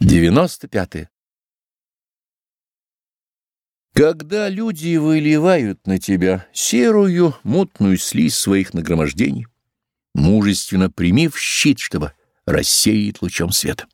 95. -е. Когда люди выливают на тебя серую, мутную слизь своих нагромождений, мужественно прими в щит, чтобы рассеять лучом света.